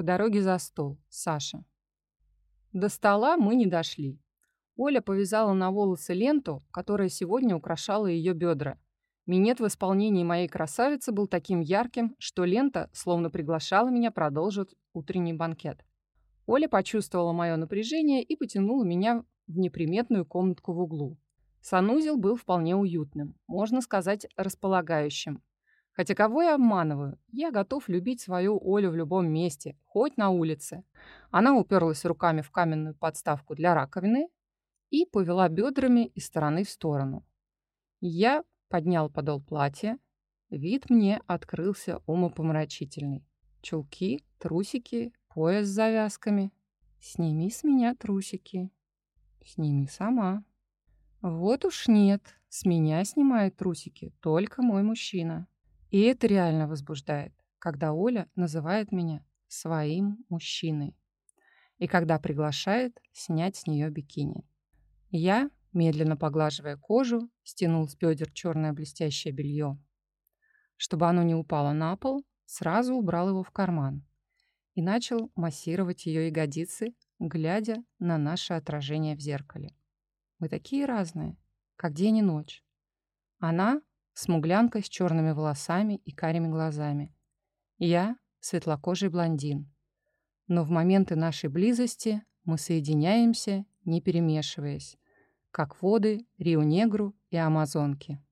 По дороге за стол. Саша. До стола мы не дошли. Оля повязала на волосы ленту, которая сегодня украшала ее бедра. Минет в исполнении моей красавицы был таким ярким, что лента словно приглашала меня продолжить утренний банкет. Оля почувствовала мое напряжение и потянула меня в неприметную комнатку в углу. Санузел был вполне уютным, можно сказать, располагающим. Хотя кого я обманываю? Я готов любить свою Олю в любом месте, хоть на улице. Она уперлась руками в каменную подставку для раковины и повела бедрами из стороны в сторону. Я поднял подол платья. Вид мне открылся умопомрачительный. Чулки, трусики, пояс с завязками. Сними с меня трусики. Сними сама. Вот уж нет, с меня снимает трусики только мой мужчина. И это реально возбуждает, когда Оля называет меня своим мужчиной. И когда приглашает снять с нее бикини. Я, медленно поглаживая кожу, стянул с бедер черное блестящее белье. Чтобы оно не упало на пол, сразу убрал его в карман и начал массировать ее ягодицы, глядя на наше отражение в зеркале. Мы такие разные, как день и ночь. Она смуглянка с черными волосами и карими глазами. Я светлокожий блондин. Но в моменты нашей близости мы соединяемся, не перемешиваясь, как воды Рио-Негру и Амазонки.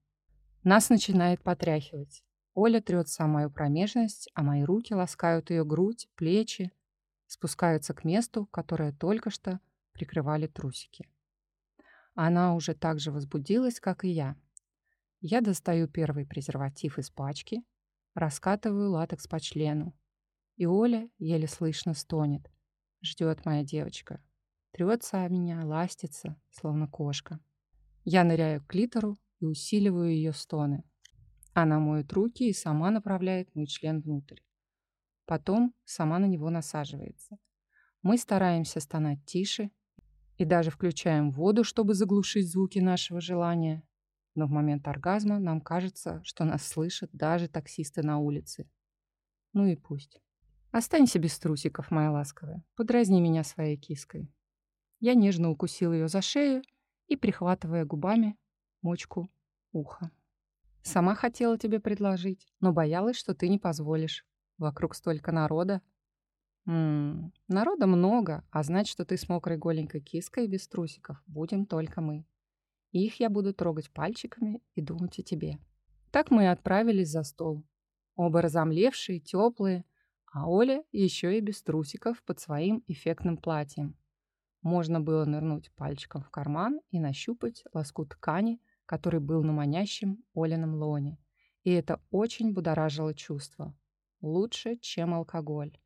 Нас начинает потряхивать. Оля трется о мою промежность, а мои руки ласкают ее грудь, плечи, спускаются к месту, которое только что прикрывали трусики. Она уже так же возбудилась, как и я. Я достаю первый презерватив из пачки, раскатываю латекс по члену. И Оля еле слышно стонет. Ждет моя девочка. Трется о меня, ластится, словно кошка. Я ныряю к клитору и усиливаю ее стоны. Она моет руки и сама направляет мой член внутрь. Потом сама на него насаживается. Мы стараемся стонать тише и даже включаем воду, чтобы заглушить звуки нашего желания. Но в момент оргазма нам кажется, что нас слышат даже таксисты на улице. Ну и пусть. Останься без трусиков, моя ласковая. Подразни меня своей киской. Я нежно укусил ее за шею и, прихватывая губами, мочку уха. Сама хотела тебе предложить, но боялась, что ты не позволишь. Вокруг столько народа. М народа много, а знать, что ты с мокрой голенькой киской без трусиков будем только мы. Их я буду трогать пальчиками и думать о тебе. Так мы и отправились за стол. Оба разомлевшие, теплые, а Оля еще и без трусиков под своим эффектным платьем. Можно было нырнуть пальчиком в карман и нащупать лоскут ткани, который был на манящем Олином лоне. И это очень будоражило чувство. Лучше, чем алкоголь.